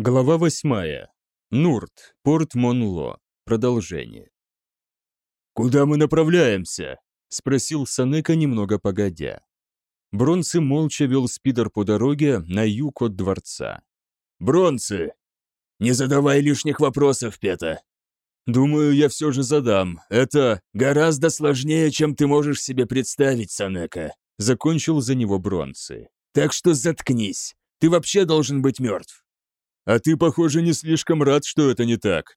Глава восьмая. Нурт, порт Монло. Продолжение. «Куда мы направляемся?» — спросил Санека немного погодя. Бронцы молча вел спидер по дороге на юг от дворца. «Бронцы! Не задавай лишних вопросов, Пета!» «Думаю, я все же задам. Это гораздо сложнее, чем ты можешь себе представить, Санека», — закончил за него Бронцы. «Так что заткнись. Ты вообще должен быть мертв». «А ты, похоже, не слишком рад, что это не так».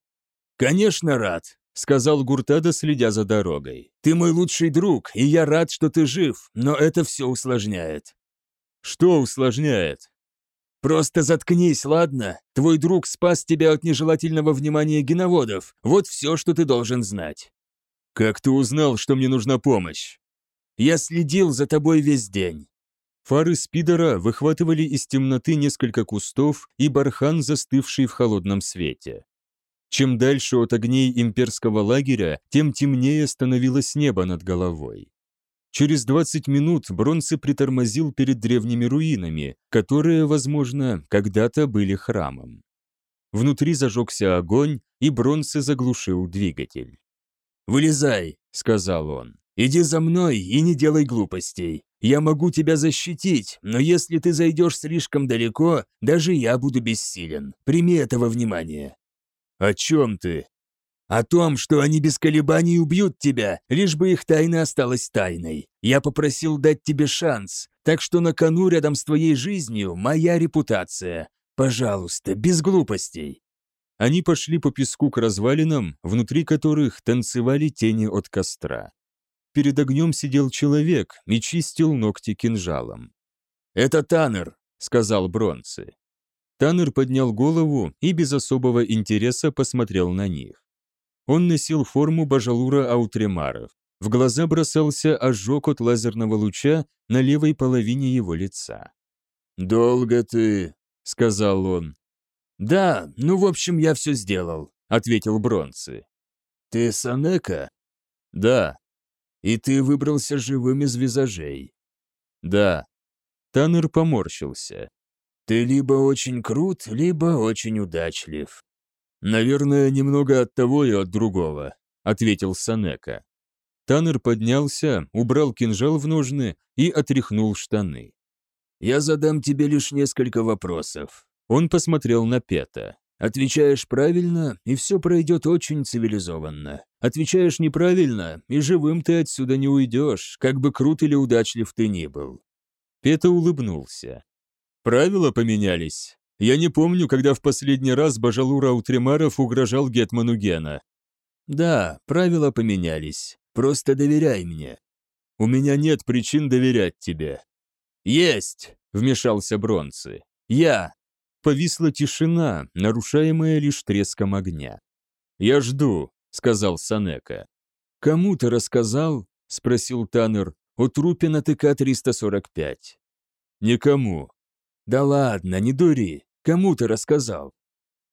«Конечно рад», — сказал Гуртада, следя за дорогой. «Ты мой лучший друг, и я рад, что ты жив, но это все усложняет». «Что усложняет?» «Просто заткнись, ладно? Твой друг спас тебя от нежелательного внимания геноводов. Вот все, что ты должен знать». «Как ты узнал, что мне нужна помощь?» «Я следил за тобой весь день. Фары спидера выхватывали из темноты несколько кустов и бархан, застывший в холодном свете. Чем дальше от огней имперского лагеря, тем темнее становилось небо над головой. Через 20 минут Бронце притормозил перед древними руинами, которые, возможно, когда-то были храмом. Внутри зажегся огонь, и Бронце заглушил двигатель. «Вылезай», — сказал он. «Иди за мной и не делай глупостей. Я могу тебя защитить, но если ты зайдешь слишком далеко, даже я буду бессилен. Прими этого внимания». «О чем ты?» «О том, что они без колебаний убьют тебя, лишь бы их тайна осталась тайной. Я попросил дать тебе шанс, так что на кону рядом с твоей жизнью моя репутация. Пожалуйста, без глупостей». Они пошли по песку к развалинам, внутри которых танцевали тени от костра перед огнем сидел человек и чистил ногти кинжалом. «Это Таннер», — сказал Бронцы. Таннер поднял голову и без особого интереса посмотрел на них. Он носил форму бажалура аутремаров. В глаза бросался ожог от лазерного луча на левой половине его лица. «Долго ты», — сказал он. «Да, ну, в общем, я все сделал», — ответил Бронцы. «Ты Санека?» «Да», и ты выбрался живым из визажей. Да. Таннер поморщился. Ты либо очень крут, либо очень удачлив. Наверное, немного от того и от другого, ответил Санека. Таннер поднялся, убрал кинжал в ножны и отряхнул штаны. «Я задам тебе лишь несколько вопросов». Он посмотрел на Пета. Отвечаешь правильно, и все пройдет очень цивилизованно. Отвечаешь неправильно, и живым ты отсюда не уйдешь, как бы крут или удачлив ты ни был». Пета улыбнулся. «Правила поменялись. Я не помню, когда в последний раз Бажалура Аутремаров угрожал Гетману Гена». «Да, правила поменялись. Просто доверяй мне». «У меня нет причин доверять тебе». «Есть!» — вмешался Бронцы. «Я!» Повисла тишина, нарушаемая лишь треском огня. «Я жду», — сказал Санека. «Кому ты рассказал?» — спросил Таннер. «О трупе на ТК-345». «Никому». «Да ладно, не дури. Кому ты рассказал?»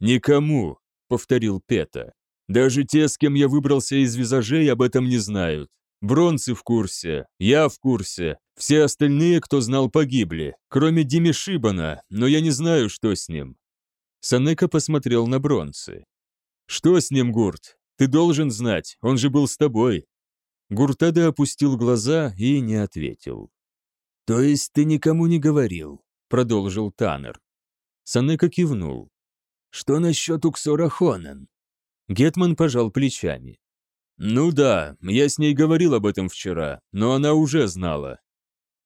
«Никому», — повторил Пета. «Даже те, с кем я выбрался из визажей, об этом не знают. Бронцы в курсе, я в курсе, все остальные, кто знал, погибли, кроме Дими Шибана, но я не знаю, что с ним». Санека посмотрел на Бронцы. «Что с ним, Гурт? Ты должен знать, он же был с тобой». Гуртада опустил глаза и не ответил. «То есть ты никому не говорил?» — продолжил Таннер. Санека кивнул. «Что насчет Уксора Хонен?» Гетман пожал плечами. «Ну да, я с ней говорил об этом вчера, но она уже знала».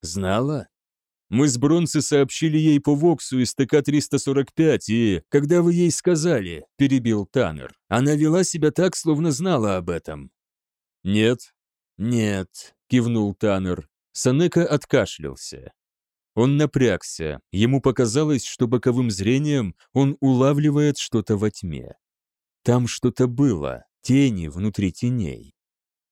«Знала?» Мы с Бронцы сообщили ей по Воксу из ТК-345, и... Когда вы ей сказали, — перебил Таннер, — она вела себя так, словно знала об этом. «Нет». «Нет», — кивнул Таннер. Санека откашлялся. Он напрягся. Ему показалось, что боковым зрением он улавливает что-то во тьме. Там что-то было тени внутри теней.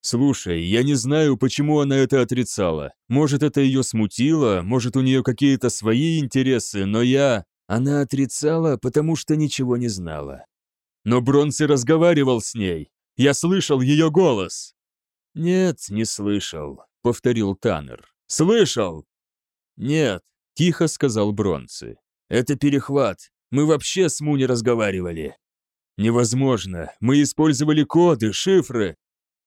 Слушай, я не знаю, почему она это отрицала. Может, это ее смутило, может, у нее какие-то свои интересы, но я... Она отрицала, потому что ничего не знала. Но Бронси разговаривал с ней. Я слышал ее голос. Нет, не слышал, повторил Таннер. Слышал? Нет, тихо сказал Бронси. Это перехват. Мы вообще с Му не разговаривали. Невозможно. Мы использовали коды, шифры.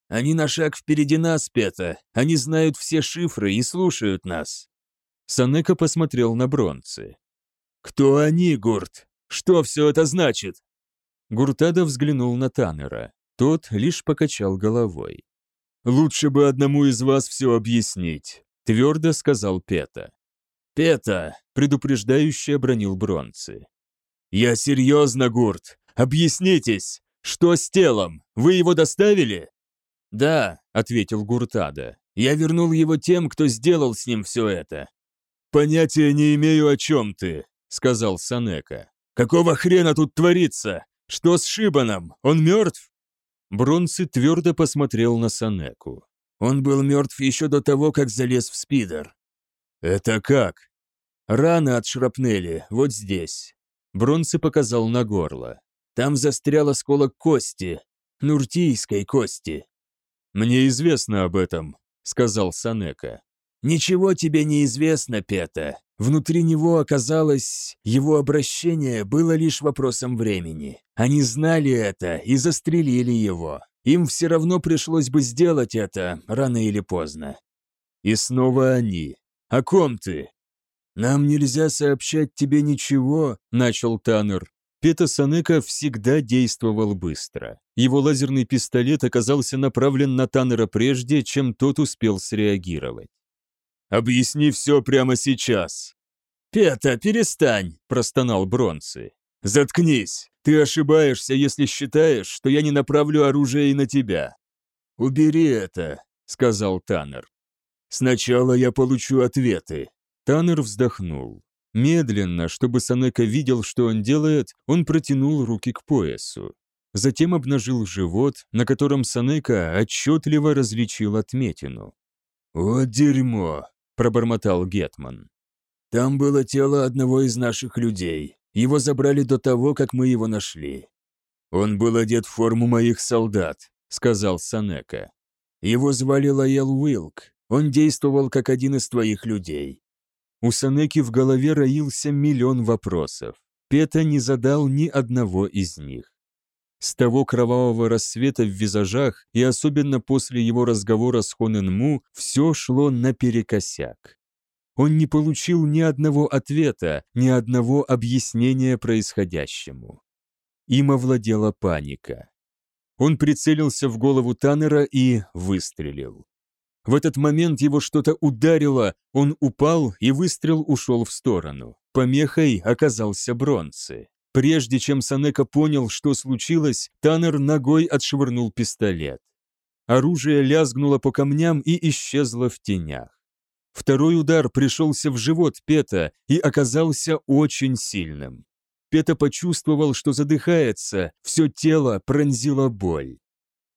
Они на шаг впереди нас, Пета. Они знают все шифры и слушают нас. Санека посмотрел на бронцы. «Кто они, Гурт? Что все это значит?» Гуртада взглянул на Таннера. Тот лишь покачал головой. «Лучше бы одному из вас все объяснить», — твердо сказал Пета. «Пета», — предупреждающе обронил Бронцы. «Я серьезно, Гурт. Объяснитесь. Что с телом? Вы его доставили?» «Да», — ответил Гуртада. «Я вернул его тем, кто сделал с ним все это». «Понятия не имею, о чем ты», — сказал Санека. «Какого хрена тут творится? Что с Шибаном? Он мертв?» Бронцы твердо посмотрел на Санеку. «Он был мертв еще до того, как залез в спидер». «Это как?» «Рана от шрапнели, вот здесь». Бронцы показал на горло. «Там застрял осколок кости, нуртийской кости». «Мне известно об этом», — сказал Санека. «Ничего тебе не известно, Пета. Внутри него оказалось, его обращение было лишь вопросом времени. Они знали это и застрелили его. Им все равно пришлось бы сделать это, рано или поздно. И снова они. О ком ты? Нам нельзя сообщать тебе ничего, начал Таннер. Пета Санека всегда действовал быстро. Его лазерный пистолет оказался направлен на Таннера прежде, чем тот успел среагировать. Объясни все прямо сейчас». «Пета, перестань!» – простонал Бронцы. «Заткнись! Ты ошибаешься, если считаешь, что я не направлю оружие и на тебя». «Убери это», – сказал Таннер. «Сначала я получу ответы». Таннер вздохнул. Медленно, чтобы Санека видел, что он делает, он протянул руки к поясу. Затем обнажил живот, на котором Санека отчетливо различил отметину. «Вот дерьмо!» – пробормотал Гетман. «Там было тело одного из наших людей. Его забрали до того, как мы его нашли». «Он был одет в форму моих солдат», – сказал Санека. «Его звали Лаэл Уилк. Он действовал как один из твоих людей». У Санеки в голове роился миллион вопросов. Пета не задал ни одного из них. С того кровавого рассвета в визажах и особенно после его разговора с Хонен Му все шло наперекосяк. Он не получил ни одного ответа, ни одного объяснения происходящему. Им овладела паника. Он прицелился в голову Таннера и выстрелил. В этот момент его что-то ударило, он упал, и выстрел ушел в сторону. Помехой оказался бронцы. Прежде чем Санека понял, что случилось, Таннер ногой отшвырнул пистолет. Оружие лязгнуло по камням и исчезло в тенях. Второй удар пришелся в живот Пета и оказался очень сильным. Пета почувствовал, что задыхается, все тело пронзила боль.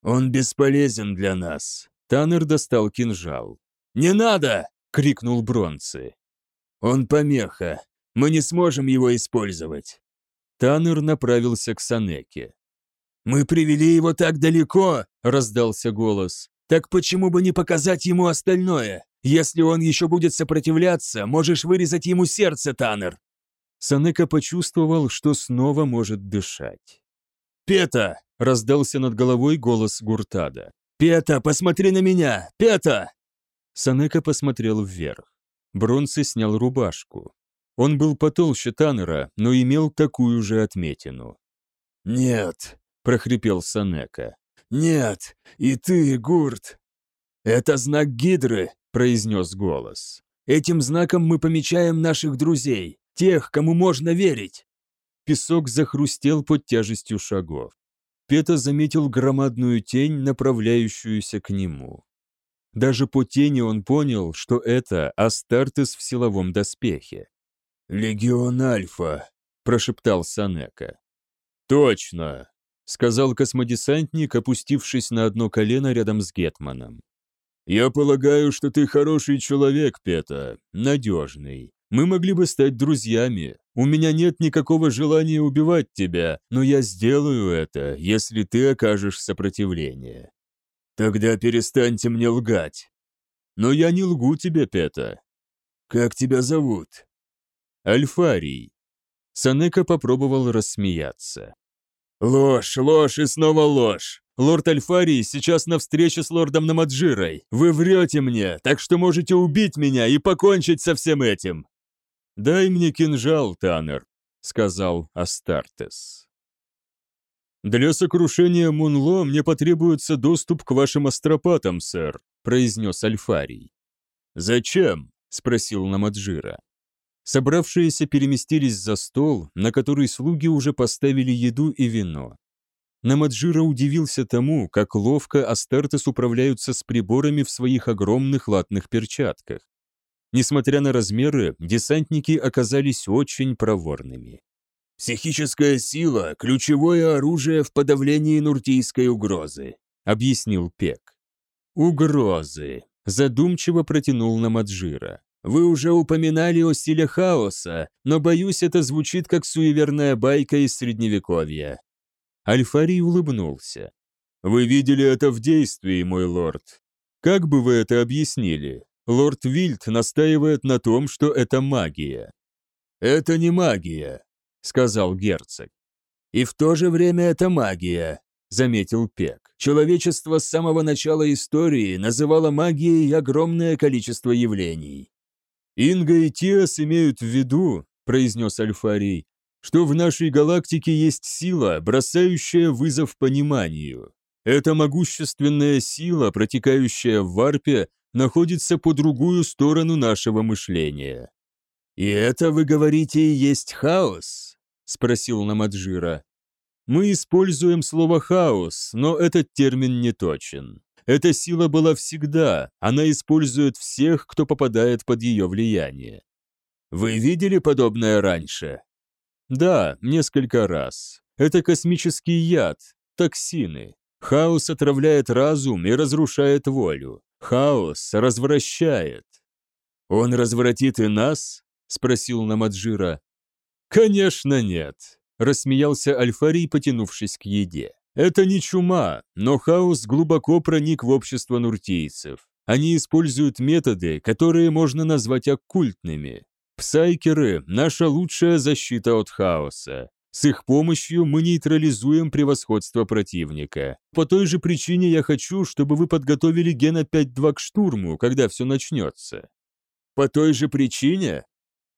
«Он бесполезен для нас», — Таннер достал кинжал. «Не надо!» — крикнул Бронцы. «Он помеха. Мы не сможем его использовать». Таннер направился к Санеке. «Мы привели его так далеко!» – раздался голос. «Так почему бы не показать ему остальное? Если он еще будет сопротивляться, можешь вырезать ему сердце, Таннер!» Санека почувствовал, что снова может дышать. «Пета!» – раздался над головой голос Гуртада. «Пета, посмотри на меня! Пета!» Санека посмотрел вверх. Бронце снял рубашку. Он был потолще Таннера, но имел такую же отметину. «Нет», — прохрипел Санека. «Нет, и ты, Гурт!» «Это знак Гидры», — произнес голос. «Этим знаком мы помечаем наших друзей, тех, кому можно верить». Песок захрустел под тяжестью шагов. Пета заметил громадную тень, направляющуюся к нему. Даже по тени он понял, что это Астартес в силовом доспехе. «Легион Альфа», – прошептал Санека. «Точно», – сказал космодесантник, опустившись на одно колено рядом с Гетманом. «Я полагаю, что ты хороший человек, Пета, надежный. Мы могли бы стать друзьями. У меня нет никакого желания убивать тебя, но я сделаю это, если ты окажешь сопротивление. Тогда перестаньте мне лгать. Но я не лгу тебе, Пета. Как тебя зовут? Альфарий. Санека попробовал рассмеяться. «Ложь, ложь и снова ложь! Лорд Альфарий сейчас на встрече с лордом Намаджирой. Вы врете мне, так что можете убить меня и покончить со всем этим!» «Дай мне кинжал, Таннер», — сказал Астартес. «Для сокрушения Мунло мне потребуется доступ к вашим астропатам, сэр», — произнес Альфарий. «Зачем?» — спросил Намаджира. Собравшиеся переместились за стол, на который слуги уже поставили еду и вино. Намаджира удивился тому, как ловко Астартес управляются с приборами в своих огромных латных перчатках. Несмотря на размеры, десантники оказались очень проворными. «Психическая сила – ключевое оружие в подавлении нуртийской угрозы», – объяснил Пек. «Угрозы», – задумчиво протянул Намаджира. «Вы уже упоминали о силе хаоса, но, боюсь, это звучит как суеверная байка из Средневековья. Альфарий улыбнулся. «Вы видели это в действии, мой лорд. Как бы вы это объяснили? Лорд Вильд настаивает на том, что это магия». «Это не магия», — сказал герцог. «И в то же время это магия», — заметил Пек. «Человечество с самого начала истории называло магией огромное количество явлений». «Инга и Тиас имеют в виду», — произнес Альфарий, что в нашей галактике есть сила, бросающая вызов пониманию. Эта могущественная сила, протекающая в варпе, находится по другую сторону нашего мышления. «И это, вы говорите, и есть хаос?» — спросил Намаджира. «Мы используем слово «хаос», но этот термин не точен. Эта сила была всегда, она использует всех, кто попадает под ее влияние. Вы видели подобное раньше? Да, несколько раз. Это космический яд, токсины. Хаос отравляет разум и разрушает волю. Хаос развращает. «Он развратит и нас?» — спросил Намаджира. «Конечно нет», — рассмеялся Альфарий, потянувшись к еде. «Это не чума, но хаос глубоко проник в общество нуртийцев. Они используют методы, которые можно назвать оккультными. Псайкеры – наша лучшая защита от хаоса. С их помощью мы нейтрализуем превосходство противника. По той же причине я хочу, чтобы вы подготовили Гена 5-2 к штурму, когда все начнется. По той же причине?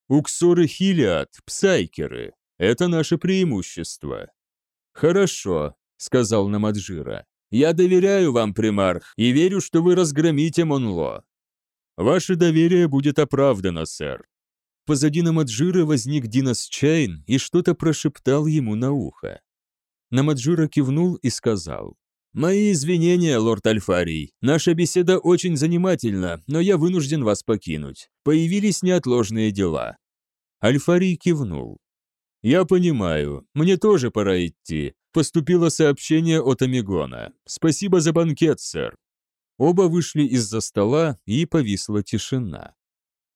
Уксоры Хилиад, псайкеры. Это наше преимущество. Хорошо, сказал Намаджира. Я доверяю вам, примарх, и верю, что вы разгромите Монло. Ваше доверие будет оправдано, сэр. Позади Намаджира возник Динас Чайн и что-то прошептал ему на ухо. Намаджира кивнул и сказал. «Мои извинения, лорд Альфарий. Наша беседа очень занимательна, но я вынужден вас покинуть. Появились неотложные дела». Альфарий кивнул. «Я понимаю. Мне тоже пора идти. Поступило сообщение от Амигона. Спасибо за банкет, сэр». Оба вышли из-за стола, и повисла тишина.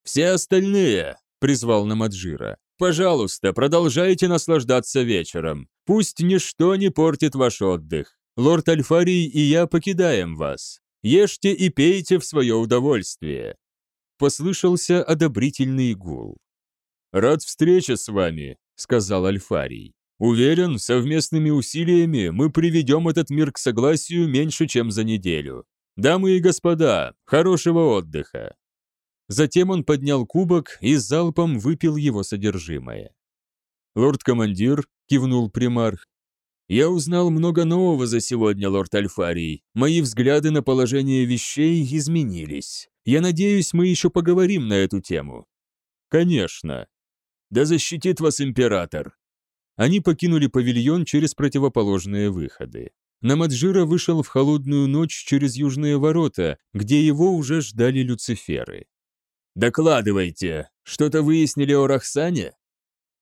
«Все остальные», призвал Намаджира. «Пожалуйста, продолжайте наслаждаться вечером. Пусть ничто не портит ваш отдых. Лорд Альфарий и я покидаем вас. Ешьте и пейте в свое удовольствие». Послышался одобрительный гул. «Рад встрече с вами», — сказал Альфарий. «Уверен, совместными усилиями мы приведем этот мир к согласию меньше, чем за неделю. Дамы и господа, хорошего отдыха!» Затем он поднял кубок и залпом выпил его содержимое. «Лорд-командир», — кивнул примарх, «я узнал много нового за сегодня, лорд Альфарий. Мои взгляды на положение вещей изменились. Я надеюсь, мы еще поговорим на эту тему». «Конечно». «Да защитит вас император». Они покинули павильон через противоположные выходы. Намаджира вышел в холодную ночь через южные ворота, где его уже ждали люциферы. «Докладывайте, что-то выяснили о Рахсане?»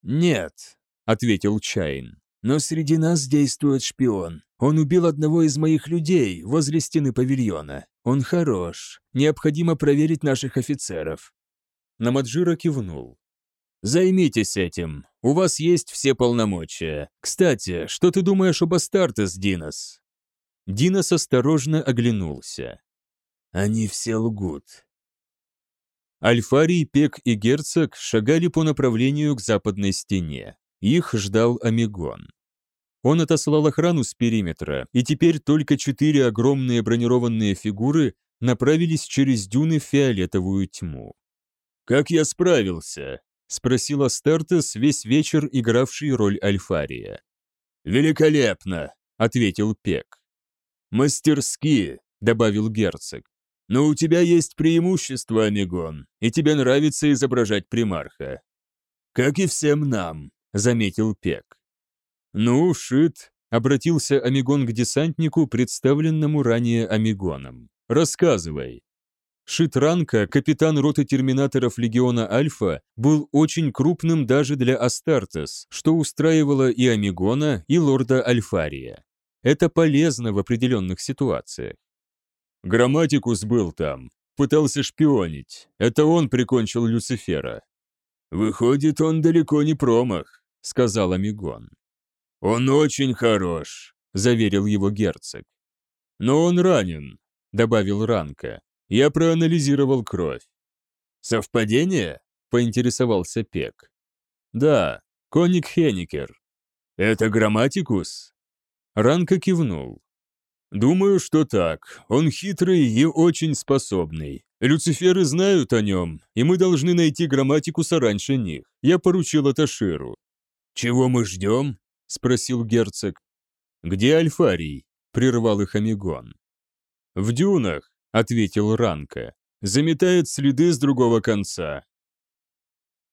«Нет», — ответил Чайн. «Но среди нас действует шпион. Он убил одного из моих людей возле стены павильона. Он хорош. Необходимо проверить наших офицеров». Намаджира кивнул. «Займитесь этим. У вас есть все полномочия. Кстати, что ты думаешь об Астартес, Динос?» Динос осторожно оглянулся. «Они все лгут. Альфарий, Пек и Герцог шагали по направлению к западной стене. Их ждал Амигон. Он отослал охрану с периметра, и теперь только четыре огромные бронированные фигуры направились через дюны в фиолетовую тьму. «Как я справился?» — спросил Астартес, весь вечер игравший роль Альфария. «Великолепно!» — ответил Пек. «Мастерски!» — добавил герцог. «Но у тебя есть преимущество, Амигон, и тебе нравится изображать примарха». «Как и всем нам», — заметил Пек. «Ну, Шит», — обратился Амигон к десантнику, представленному ранее Амигоном. «Рассказывай». Шитранка, капитан роты терминаторов Легиона Альфа, был очень крупным даже для Астартес, что устраивало и Амигона, и лорда Альфария. Это полезно в определенных ситуациях. Грамматикус был там, пытался шпионить. Это он прикончил Люцифера. «Выходит, он далеко не промах», — сказал Амигон. «Он очень хорош», — заверил его герцог. «Но он ранен», — добавил Ранка. «Я проанализировал кровь». «Совпадение?» — поинтересовался Пек. «Да, Коник Хеникер». «Это Грамматикус?» Ранка кивнул. «Думаю, что так. Он хитрый и очень способный. Люциферы знают о нем, и мы должны найти Грамматикуса раньше них. Я поручил это Ширу». «Чего мы ждем?» — спросил герцог. «Где Альфарий?» — прервал их Амигон. «В дюнах», — ответил Ранка. «Заметает следы с другого конца.